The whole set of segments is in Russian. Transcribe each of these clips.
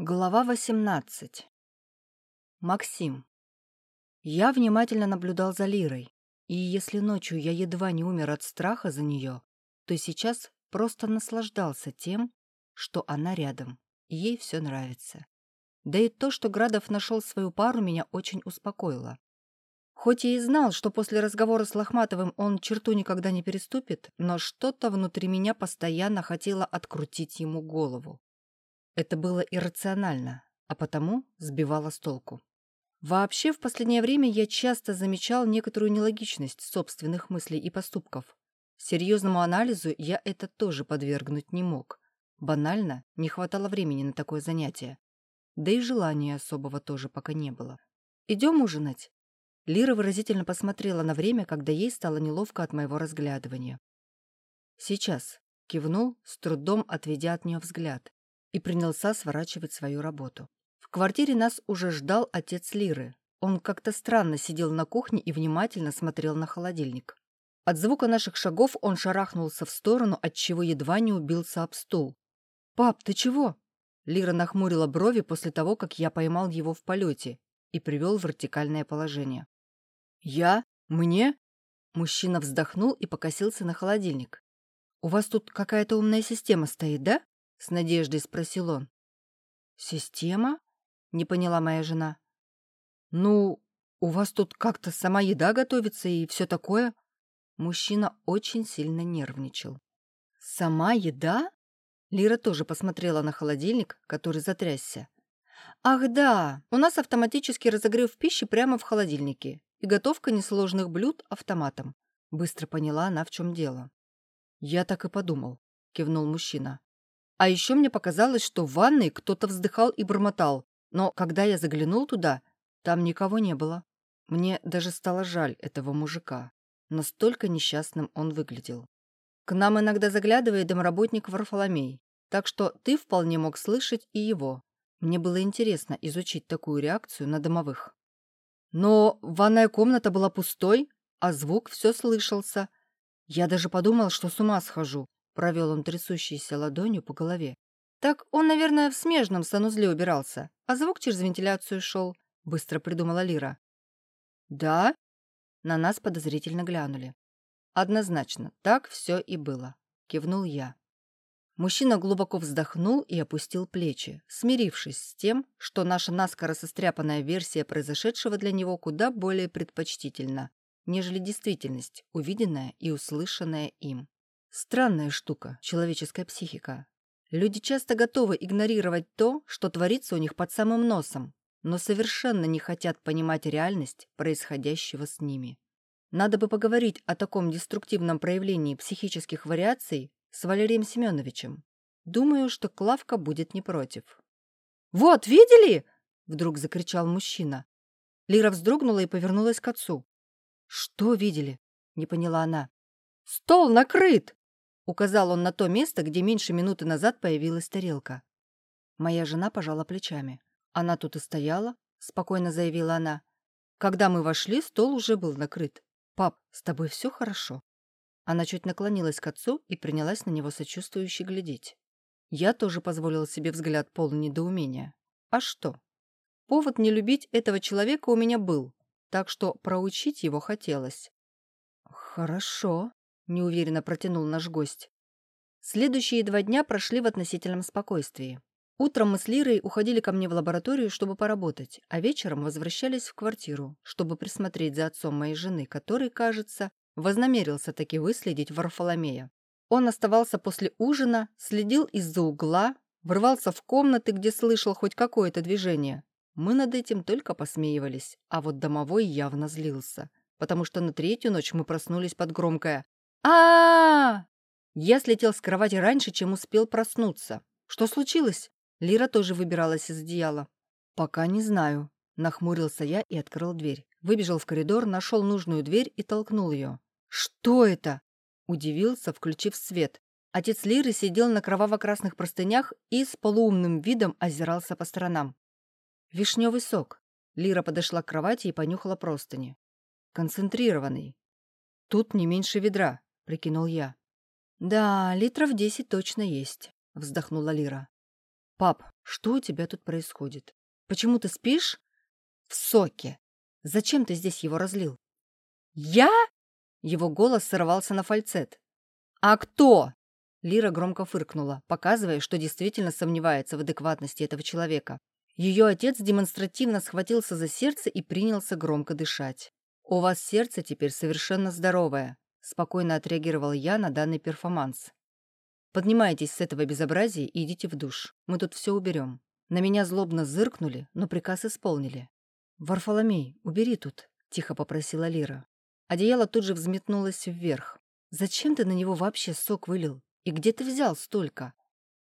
Глава 18. Максим. Я внимательно наблюдал за Лирой, и если ночью я едва не умер от страха за нее, то сейчас просто наслаждался тем, что она рядом, и ей все нравится. Да и то, что Градов нашел свою пару, меня очень успокоило. Хоть я и знал, что после разговора с Лохматовым он черту никогда не переступит, но что-то внутри меня постоянно хотело открутить ему голову. Это было иррационально, а потому сбивало с толку. Вообще, в последнее время я часто замечал некоторую нелогичность собственных мыслей и поступков. Серьезному анализу я это тоже подвергнуть не мог. Банально, не хватало времени на такое занятие. Да и желания особого тоже пока не было. «Идем ужинать?» Лира выразительно посмотрела на время, когда ей стало неловко от моего разглядывания. «Сейчас», — кивнул, с трудом отведя от нее взгляд и принялся сворачивать свою работу. В квартире нас уже ждал отец Лиры. Он как-то странно сидел на кухне и внимательно смотрел на холодильник. От звука наших шагов он шарахнулся в сторону, отчего едва не убился об стул. «Пап, ты чего?» Лира нахмурила брови после того, как я поймал его в полете и привел в вертикальное положение. «Я? Мне?» Мужчина вздохнул и покосился на холодильник. «У вас тут какая-то умная система стоит, да?» — с надеждой спросил он. «Система?» — не поняла моя жена. «Ну, у вас тут как-то сама еда готовится и все такое?» Мужчина очень сильно нервничал. «Сама еда?» Лира тоже посмотрела на холодильник, который затрясся. «Ах да, у нас автоматический разогрев пищи прямо в холодильнике и готовка несложных блюд автоматом». Быстро поняла она, в чем дело. «Я так и подумал», — кивнул мужчина. А еще мне показалось, что в ванной кто-то вздыхал и бормотал, но когда я заглянул туда, там никого не было. Мне даже стало жаль этого мужика. Настолько несчастным он выглядел. К нам иногда заглядывает домработник Варфоломей, так что ты вполне мог слышать и его. Мне было интересно изучить такую реакцию на домовых. Но ванная комната была пустой, а звук все слышался. Я даже подумал, что с ума схожу, Провел он трясущейся ладонью по голове. «Так он, наверное, в смежном санузле убирался, а звук через вентиляцию шел», — быстро придумала Лира. «Да?» На нас подозрительно глянули. «Однозначно, так все и было», — кивнул я. Мужчина глубоко вздохнул и опустил плечи, смирившись с тем, что наша наскоро состряпанная версия произошедшего для него куда более предпочтительна, нежели действительность, увиденная и услышанная им. Странная штука, человеческая психика. Люди часто готовы игнорировать то, что творится у них под самым носом, но совершенно не хотят понимать реальность происходящего с ними. Надо бы поговорить о таком деструктивном проявлении психических вариаций с Валерием Семеновичем. Думаю, что Клавка будет не против. «Вот, видели?» — вдруг закричал мужчина. Лира вздрогнула и повернулась к отцу. «Что видели?» — не поняла она. «Стол накрыт!» Указал он на то место, где меньше минуты назад появилась тарелка. Моя жена пожала плечами. Она тут и стояла, спокойно заявила она. Когда мы вошли, стол уже был накрыт. «Пап, с тобой все хорошо?» Она чуть наклонилась к отцу и принялась на него сочувствующе глядеть. Я тоже позволила себе взгляд полный недоумения. А что? Повод не любить этого человека у меня был, так что проучить его хотелось. «Хорошо», неуверенно протянул наш гость. Следующие два дня прошли в относительном спокойствии. Утром мы с Лирой уходили ко мне в лабораторию, чтобы поработать, а вечером возвращались в квартиру, чтобы присмотреть за отцом моей жены, который, кажется, вознамерился таки выследить Варфоломея. Он оставался после ужина, следил из-за угла, врывался в комнаты, где слышал хоть какое-то движение. Мы над этим только посмеивались, а вот домовой явно злился, потому что на третью ночь мы проснулись под громкое а, Я слетел с кровати раньше, чем успел проснуться. Что случилось? Лира тоже выбиралась из одеяла. Пока не знаю. Нахмурился я и открыл дверь. Выбежал в коридор, нашел нужную дверь и толкнул ее. «Что это?» Удивился, включив свет. Отец Лиры сидел на кроваво-красных простынях и с полуумным видом озирался по сторонам. «Вишневый сок». Лира подошла к кровати и понюхала простыни. «Концентрированный. Тут не меньше ведра прикинул я. «Да, литров десять точно есть», — вздохнула Лира. «Пап, что у тебя тут происходит? Почему ты спишь?» «В соке. Зачем ты здесь его разлил?» «Я?» Его голос сорвался на фальцет. «А кто?» Лира громко фыркнула, показывая, что действительно сомневается в адекватности этого человека. Ее отец демонстративно схватился за сердце и принялся громко дышать. «У вас сердце теперь совершенно здоровое», — спокойно отреагировал я на данный перформанс. «Поднимайтесь с этого безобразия и идите в душ. Мы тут все уберем». На меня злобно зыркнули, но приказ исполнили. «Варфоломей, убери тут», — тихо попросила Лира. Одеяло тут же взметнулось вверх. «Зачем ты на него вообще сок вылил? И где ты взял столько?»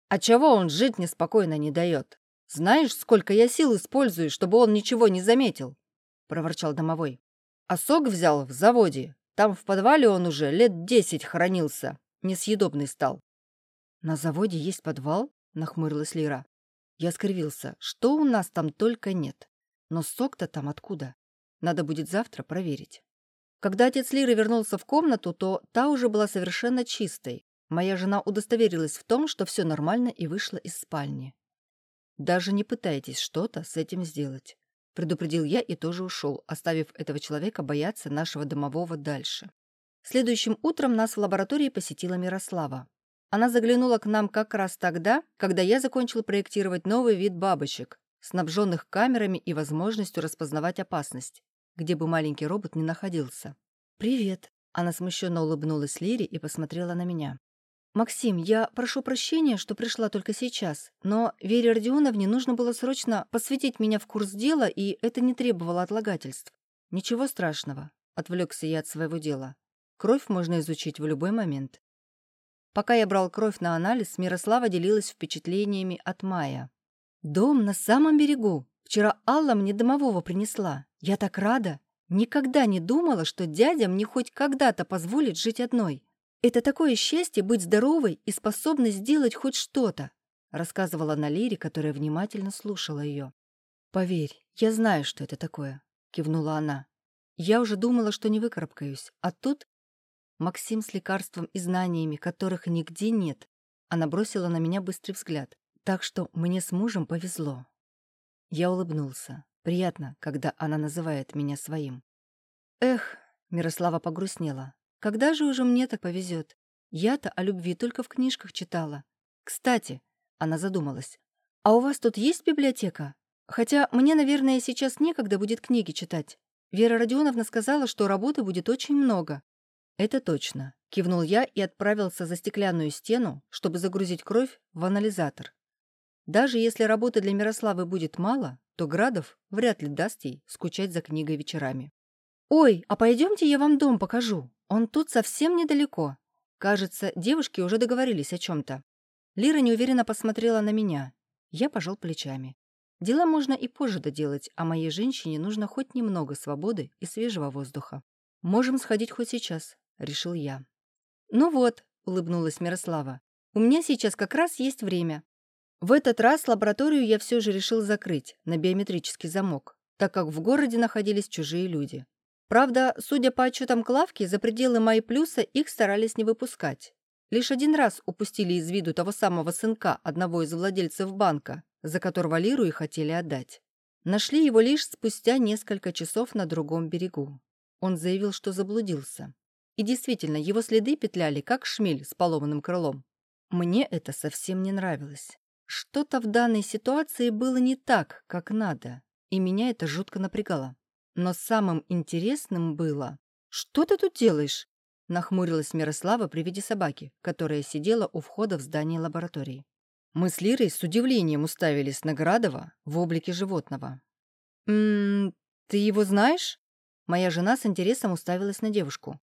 «А чего он жить неспокойно не дает? Знаешь, сколько я сил использую, чтобы он ничего не заметил?» — проворчал домовой. «А сок взял в заводе. Там в подвале он уже лет десять хранился. Несъедобный стал». «На заводе есть подвал?» — нахмурилась Лира. Я скривился. «Что у нас там только нет? Но сок-то там откуда? Надо будет завтра проверить». Когда отец Лиры вернулся в комнату, то та уже была совершенно чистой. Моя жена удостоверилась в том, что все нормально и вышла из спальни. «Даже не пытайтесь что-то с этим сделать», — предупредил я и тоже ушел, оставив этого человека бояться нашего домового дальше. Следующим утром нас в лаборатории посетила Мирослава. Она заглянула к нам как раз тогда, когда я закончил проектировать новый вид бабочек, снабженных камерами и возможностью распознавать опасность, где бы маленький робот ни находился. «Привет», — она смущенно улыбнулась Лире и посмотрела на меня. «Максим, я прошу прощения, что пришла только сейчас, но Вере Родионовне нужно было срочно посвятить меня в курс дела, и это не требовало отлагательств. Ничего страшного», — отвлекся я от своего дела. «Кровь можно изучить в любой момент». Пока я брал кровь на анализ, Мирослава делилась впечатлениями от Мая. «Дом на самом берегу. Вчера Алла мне домового принесла. Я так рада. Никогда не думала, что дядя мне хоть когда-то позволит жить одной. «Это такое счастье быть здоровой и способной сделать хоть что-то», рассказывала она Лире, которая внимательно слушала ее. «Поверь, я знаю, что это такое», — кивнула она. «Я уже думала, что не выкарабкаюсь, а тут...» Максим с лекарством и знаниями, которых нигде нет. Она бросила на меня быстрый взгляд. Так что мне с мужем повезло. Я улыбнулся. Приятно, когда она называет меня своим. «Эх», — Мирослава погрустнела, когда же уже мне так повезет? Я-то о любви только в книжках читала. Кстати, она задумалась. А у вас тут есть библиотека? Хотя мне, наверное, сейчас некогда будет книги читать. Вера Родионовна сказала, что работы будет очень много. Это точно. Кивнул я и отправился за стеклянную стену, чтобы загрузить кровь в анализатор. Даже если работы для Мирославы будет мало, то Градов вряд ли даст ей скучать за книгой вечерами. «Ой, а пойдемте я вам дом покажу», он тут совсем недалеко. Кажется, девушки уже договорились о чем-то. Лира неуверенно посмотрела на меня. Я пожал плечами. Дела можно и позже доделать, а моей женщине нужно хоть немного свободы и свежего воздуха. Можем сходить хоть сейчас, решил я. Ну вот, улыбнулась Мирослава. У меня сейчас как раз есть время. В этот раз лабораторию я все же решил закрыть на биометрический замок, так как в городе находились чужие люди. Правда, судя по отчетам Клавки, за пределы Май Плюса их старались не выпускать. Лишь один раз упустили из виду того самого сынка одного из владельцев банка, за которого Лиру и хотели отдать. Нашли его лишь спустя несколько часов на другом берегу. Он заявил, что заблудился. И действительно, его следы петляли, как шмель с поломанным крылом. Мне это совсем не нравилось. Что-то в данной ситуации было не так, как надо, и меня это жутко напрягало. Но самым интересным было... «Что ты тут делаешь?» — нахмурилась Мирослава при виде собаки, которая сидела у входа в здание лаборатории. Мы с Лирой с удивлением уставились на Градова в облике животного. «М-м, ты его знаешь?» Моя жена с интересом уставилась на девушку.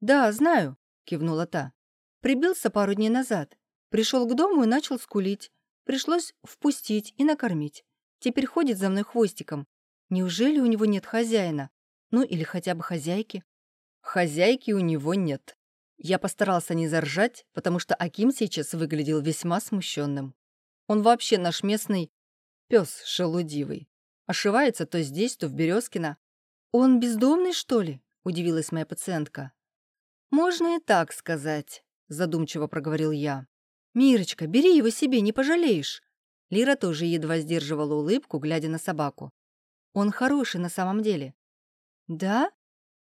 «Да, знаю», — кивнула та. «Прибился пару дней назад. Пришел к дому и начал скулить. Пришлось впустить и накормить. Теперь ходит за мной хвостиком, Неужели у него нет хозяина? Ну или хотя бы хозяйки? Хозяйки у него нет. Я постарался не заржать, потому что Аким сейчас выглядел весьма смущенным. Он вообще наш местный пес шелудивый. Ошивается то здесь, то в Березкино. «Он бездомный, что ли?» – удивилась моя пациентка. «Можно и так сказать», – задумчиво проговорил я. «Мирочка, бери его себе, не пожалеешь. Лира тоже едва сдерживала улыбку, глядя на собаку. «Он хороший на самом деле». «Да?»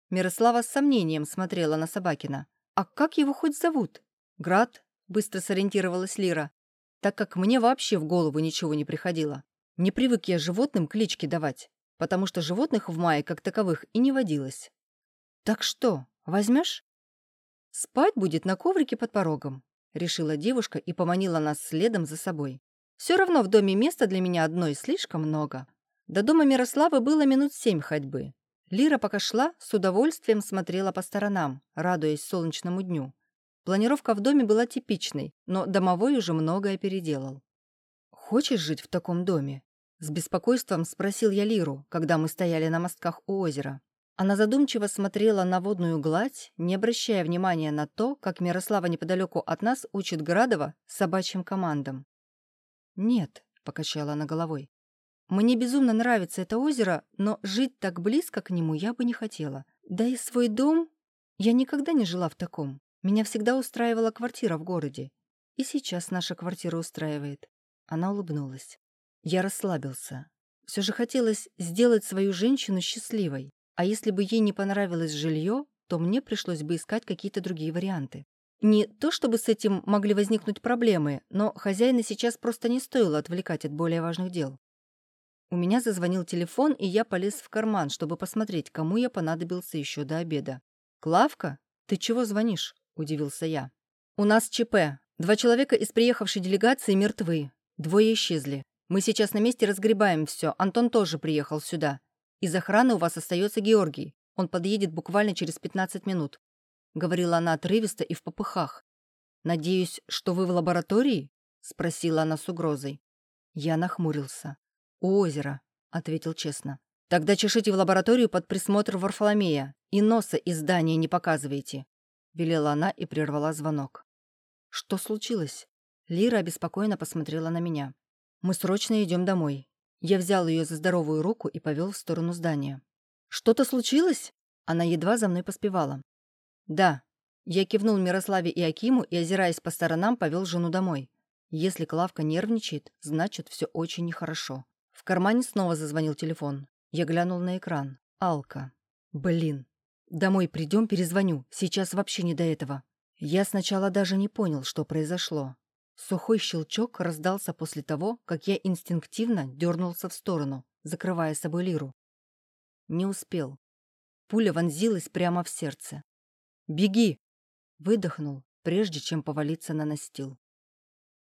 Мирослава с сомнением смотрела на Собакина. «А как его хоть зовут?» «Град», — быстро сориентировалась Лира, так как мне вообще в голову ничего не приходило. Не привык я животным клички давать, потому что животных в мае как таковых и не водилось. «Так что, возьмешь?» «Спать будет на коврике под порогом», — решила девушка и поманила нас следом за собой. «Все равно в доме места для меня одной слишком много». До дома Мирославы было минут семь ходьбы. Лира, пока шла, с удовольствием смотрела по сторонам, радуясь солнечному дню. Планировка в доме была типичной, но домовой уже многое переделал. «Хочешь жить в таком доме?» С беспокойством спросил я Лиру, когда мы стояли на мостках у озера. Она задумчиво смотрела на водную гладь, не обращая внимания на то, как Мирослава неподалеку от нас учит Градова собачьим командам. «Нет», — покачала она головой, мне безумно нравится это озеро, но жить так близко к нему я бы не хотела. Да и свой дом... Я никогда не жила в таком. Меня всегда устраивала квартира в городе. И сейчас наша квартира устраивает. Она улыбнулась. Я расслабился. Все же хотелось сделать свою женщину счастливой. А если бы ей не понравилось жилье, то мне пришлось бы искать какие-то другие варианты. Не то чтобы с этим могли возникнуть проблемы, но хозяина сейчас просто не стоило отвлекать от более важных дел. У меня зазвонил телефон, и я полез в карман, чтобы посмотреть, кому я понадобился еще до обеда. «Клавка? Ты чего звонишь?» – удивился я. «У нас ЧП. Два человека из приехавшей делегации мертвы. Двое исчезли. Мы сейчас на месте разгребаем все. Антон тоже приехал сюда. Из охраны у вас остается Георгий. Он подъедет буквально через 15 минут», – говорила она отрывисто и в попыхах. «Надеюсь, что вы в лаборатории?» – спросила она с угрозой. Я нахмурился. «У озера», — ответил честно. «Тогда чешите в лабораторию под присмотр Варфоломея и носа из здания не показывайте», — велела она и прервала звонок. «Что случилось?» Лира обеспокоенно посмотрела на меня. «Мы срочно идем домой». Я взял ее за здоровую руку и повел в сторону здания. «Что-то случилось?» Она едва за мной поспевала. «Да». Я кивнул Мирославе и Акиму и, озираясь по сторонам, повел жену домой. Если Клавка нервничает, значит, все очень нехорошо. Кармане снова зазвонил телефон. Я глянул на экран. Алка. Блин. Домой придем, перезвоню. Сейчас вообще не до этого. Я сначала даже не понял, что произошло. Сухой щелчок раздался после того, как я инстинктивно дернулся в сторону, закрывая собой лиру. Не успел. Пуля вонзилась прямо в сердце. «Беги!» Выдохнул, прежде чем повалиться на настил.